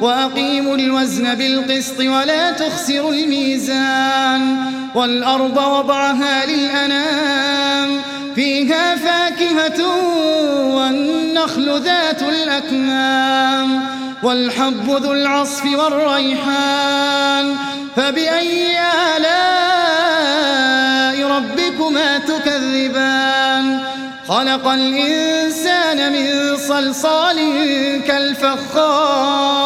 وأقيموا الوزن بالقسط ولا تخسروا الميزان والأرض وضعها للأنام فيها فاكهة والنخل ذات الأكمام والحب ذو العصف والريحان فبأي آلاء ربكما تكذبان؟ خلق الإنسان من صلصال كالفخار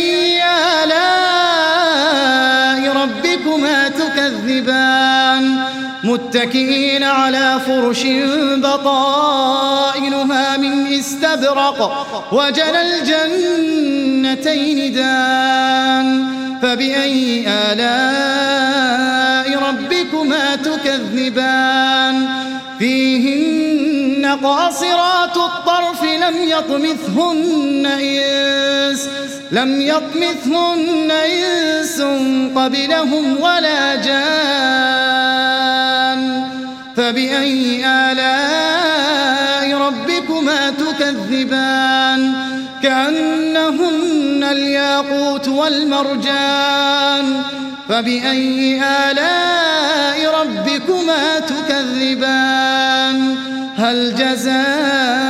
فبأي آلاء ربكما تكذبان متكئين على فرش بطائنها من استبرق وجل الجنتين دان. فبأي آلاء ربكما تكذبان؟ فيهن قاصرات الطرف لم يطمثهن إنس لم يطمثهن إنس قبلهم ولا جان. فبأي آلاء ربكما تكذبان؟ كأنهن الياقوت والمرجان. فبأي آلاء ربكما تكذبان؟ هل جزاء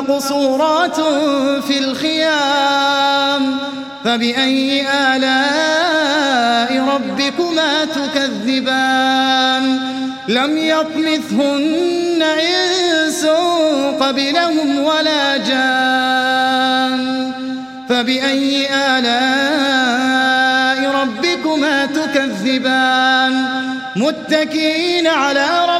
مقصورات في الخيام فبأي آلاء ربكما تكذبان لم يطمثهن إنس قبلهم ولا جان فبأي آلاء ربكما تكذبان متكئين على رب